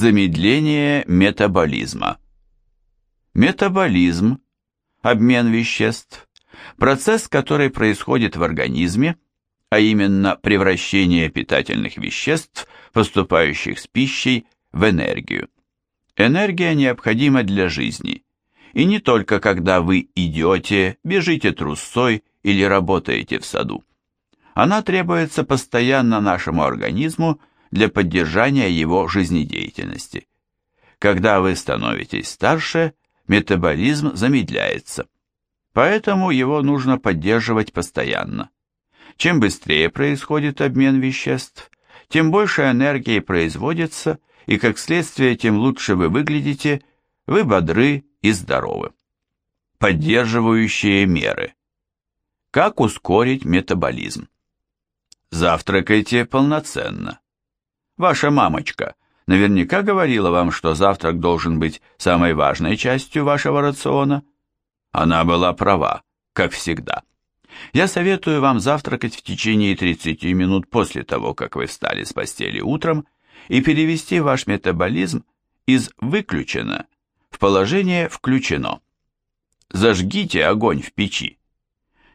Замедление метаболизма. Метаболизм, обмен веществ, процесс, который происходит в организме, а именно превращение питательных веществ, поступающих с пищей, в энергию. Энергия необходима для жизни, и не только когда вы идете, бежите трусцой или работаете в саду. Она требуется постоянно нашему организму для поддержания его жизнедеятельности. Когда вы становитесь старше, метаболизм замедляется. Поэтому его нужно поддерживать постоянно. Чем быстрее происходит обмен веществ, тем больше энергии производится, и как следствие, тем лучше вы выглядите, вы бодры и здоровы. Поддерживающие меры. Как ускорить метаболизм? Завтракайте полноценно. Ваша мамочка наверняка говорила вам, что завтрак должен быть самой важной частью вашего рациона. Она была права, как всегда. Я советую вам завтракать в течение 30 минут после того, как вы встали с постели утром, и перевести ваш метаболизм из «выключено» в положение «включено». Зажгите огонь в печи.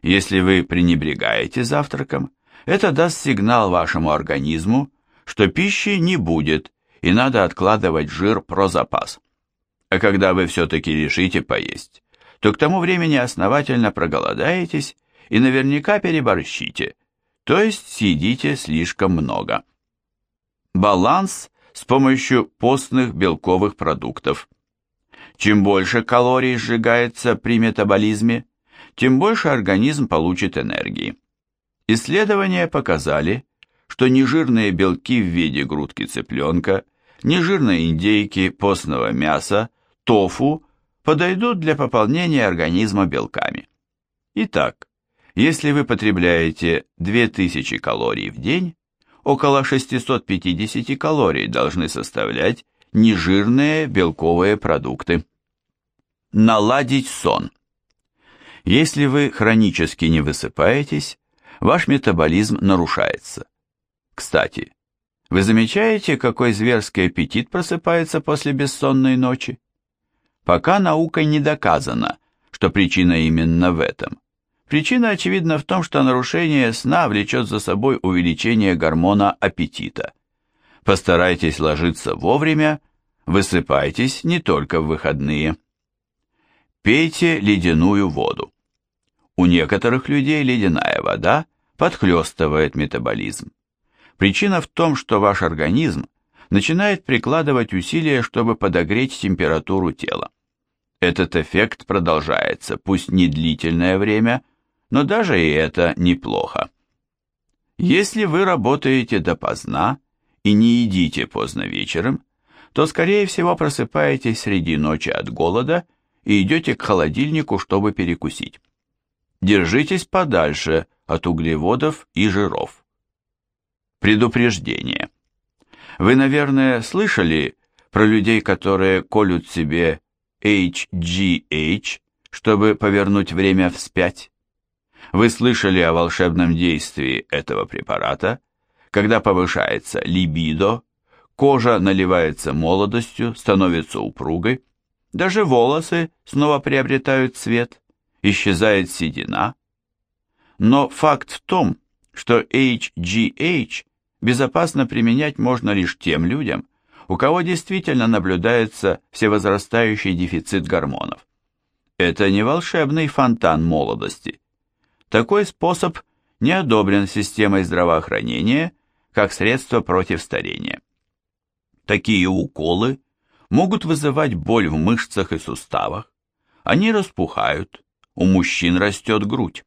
Если вы пренебрегаете завтраком, это даст сигнал вашему организму, что пищи не будет и надо откладывать жир про запас. А когда вы все-таки решите поесть, то к тому времени основательно проголодаетесь и наверняка переборщите, то есть съедите слишком много. Баланс с помощью постных белковых продуктов. Чем больше калорий сжигается при метаболизме, тем больше организм получит энергии. Исследования показали, что нежирные белки в виде грудки цыпленка, нежирные индейки, постного мяса, тофу подойдут для пополнения организма белками. Итак, если вы потребляете 2000 калорий в день, около 650 калорий должны составлять нежирные белковые продукты. Наладить сон. Если вы хронически не высыпаетесь, ваш метаболизм нарушается. Кстати, вы замечаете, какой зверский аппетит просыпается после бессонной ночи? Пока наукой не доказано, что причина именно в этом. Причина очевидна в том, что нарушение сна влечет за собой увеличение гормона аппетита. Постарайтесь ложиться вовремя, высыпайтесь не только в выходные. Пейте ледяную воду. У некоторых людей ледяная вода подхлестывает метаболизм. Причина в том, что ваш организм начинает прикладывать усилия, чтобы подогреть температуру тела. Этот эффект продолжается, пусть не длительное время, но даже и это неплохо. Если вы работаете допоздна и не едите поздно вечером, то, скорее всего, просыпаетесь среди ночи от голода и идете к холодильнику, чтобы перекусить. Держитесь подальше от углеводов и жиров. Предупреждение. Вы, наверное, слышали про людей, которые колют себе HGH, чтобы повернуть время вспять? Вы слышали о волшебном действии этого препарата, когда повышается либидо, кожа наливается молодостью, становится упругой, даже волосы снова приобретают цвет, исчезает седина. Но факт в том, что HGH безопасно применять можно лишь тем людям, у кого действительно наблюдается всевозрастающий дефицит гормонов. Это не волшебный фонтан молодости. Такой способ не одобрен системой здравоохранения как средство против старения. Такие уколы могут вызывать боль в мышцах и суставах, они распухают, у мужчин растет грудь.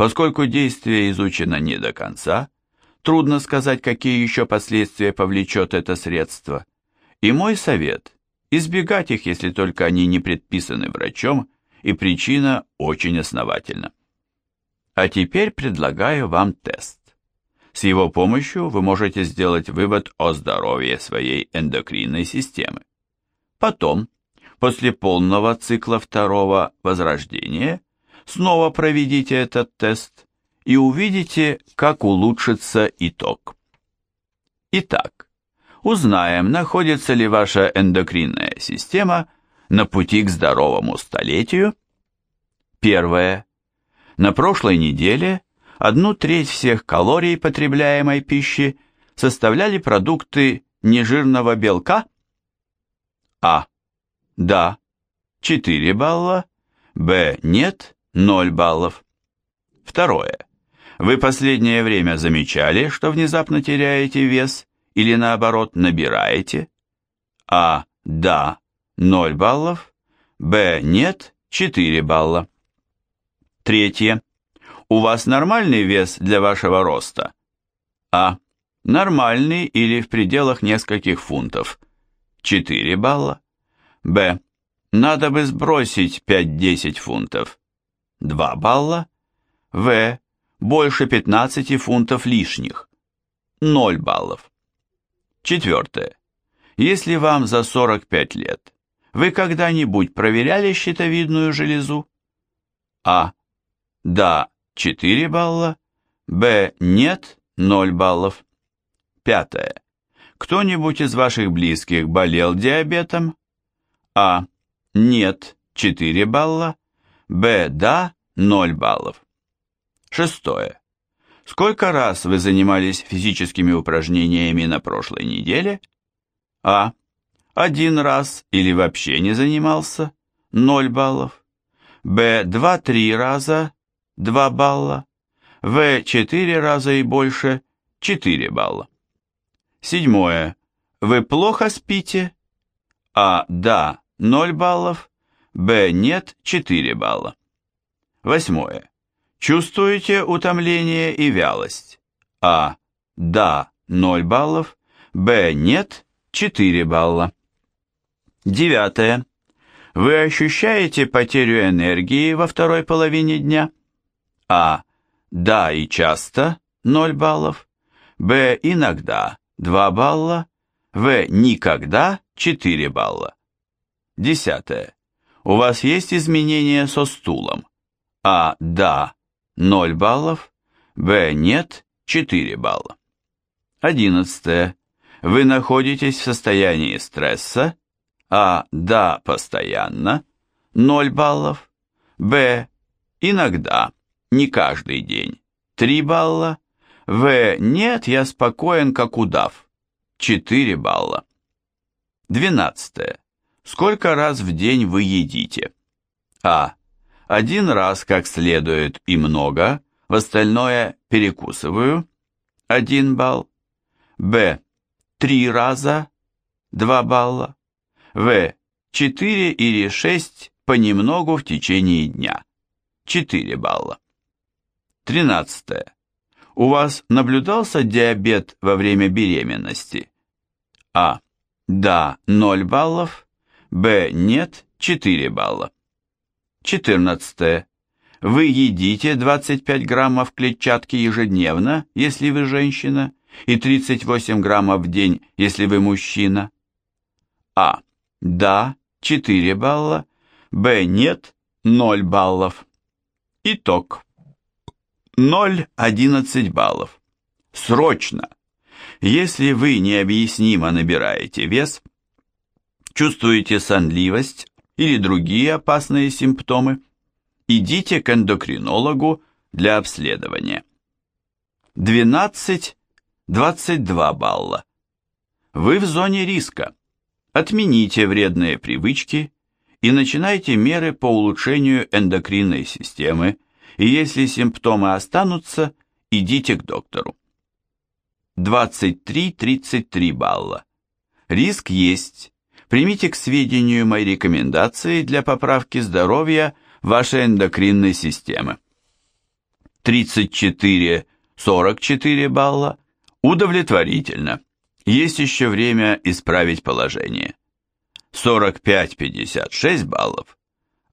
Поскольку действие изучено не до конца, Трудно сказать, какие еще последствия повлечет это средство. И мой совет – избегать их, если только они не предписаны врачом, и причина очень основательна. А теперь предлагаю вам тест. С его помощью вы можете сделать вывод о здоровье своей эндокринной системы. Потом, после полного цикла второго возрождения, снова проведите этот тест – и увидите, как улучшится итог. Итак, узнаем, находится ли ваша эндокринная система на пути к здоровому столетию. Первое. На прошлой неделе одну треть всех калорий потребляемой пищи составляли продукты нежирного белка? А. Да. 4 балла. Б. Нет. 0 баллов. Второе. Вы последнее время замечали, что внезапно теряете вес или наоборот набираете? А. Да. 0 баллов. Б. Нет. 4 балла. Третье. У вас нормальный вес для вашего роста? А. Нормальный или в пределах нескольких фунтов. 4 балла. Б. Надо бы сбросить 5-10 фунтов. 2 балла. В. Больше 15 фунтов лишних. 0 баллов. Четвертое. Если вам за 45 лет, вы когда-нибудь проверяли щитовидную железу? А. Да, 4 балла. Б. Нет, 0 баллов. Пятое. Кто-нибудь из ваших близких болел диабетом? А. Нет, 4 балла. Б. Да, 0 баллов. Шестое. Сколько раз вы занимались физическими упражнениями на прошлой неделе? А. Один раз или вообще не занимался? 0 баллов. Б. Два-три раза? 2 балла. В. Четыре раза и больше? 4 балла. Седьмое. Вы плохо спите? А. Да, 0 баллов. Б. Нет, 4 балла. Восьмое. Чувствуете утомление и вялость? А. Да, 0 баллов. Б. Нет, 4 балла. Девятое. Вы ощущаете потерю энергии во второй половине дня? А. Да и часто, 0 баллов. Б. Иногда, 2 балла, В. Никогда 4 балла. Десятое. У вас есть изменения со стулом? А. Да 0 баллов, Б. Нет 4 балла. Одиннадцатое. Вы находитесь в состоянии стресса? А. Да, постоянно 0 баллов, Б. Иногда, не каждый день 3 балла, в. Нет, я спокоен, как удав. 4 балла. 12. Сколько раз в день вы едите? А. Один раз как следует и много, в остальное перекусываю. 1 балл. Б. Три раза. 2 балла. В. 4 или 6 понемногу в течение дня. 4 балла. 13. У вас наблюдался диабет во время беременности? А. Да, 0 баллов. Б. Нет, 4 балла. 14. Вы едите 25 граммов клетчатки ежедневно, если вы женщина, и 38 граммов в день, если вы мужчина? А. Да, 4 балла. Б. Нет, 0 баллов. Итог. 0,11 баллов. Срочно! Если вы необъяснимо набираете вес, чувствуете сонливость или другие опасные симптомы, идите к эндокринологу для обследования. 12-22 балла. Вы в зоне риска. Отмените вредные привычки и начинайте меры по улучшению эндокринной системы, и если симптомы останутся, идите к доктору. 23-33 балла. Риск есть. Примите к сведению мои рекомендации для поправки здоровья вашей эндокринной системы. 34-44 балла. Удовлетворительно. Есть еще время исправить положение. 45-56 баллов.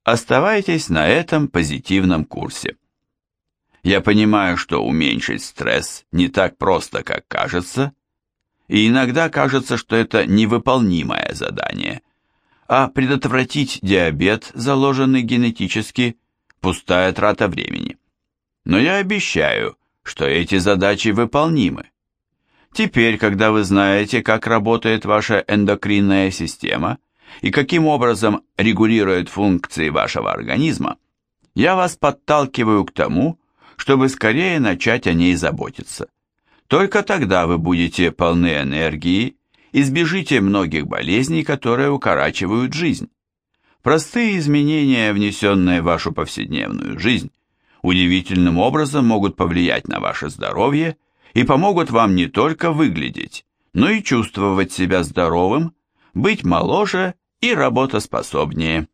Оставайтесь на этом позитивном курсе. Я понимаю, что уменьшить стресс не так просто, как кажется, и иногда кажется, что это невыполнимое задание, а предотвратить диабет, заложенный генетически, пустая трата времени. Но я обещаю, что эти задачи выполнимы. Теперь, когда вы знаете, как работает ваша эндокринная система и каким образом регулирует функции вашего организма, я вас подталкиваю к тому, чтобы скорее начать о ней заботиться. Только тогда вы будете полны энергии, избежите многих болезней, которые укорачивают жизнь. Простые изменения, внесенные в вашу повседневную жизнь, удивительным образом могут повлиять на ваше здоровье и помогут вам не только выглядеть, но и чувствовать себя здоровым, быть моложе и работоспособнее.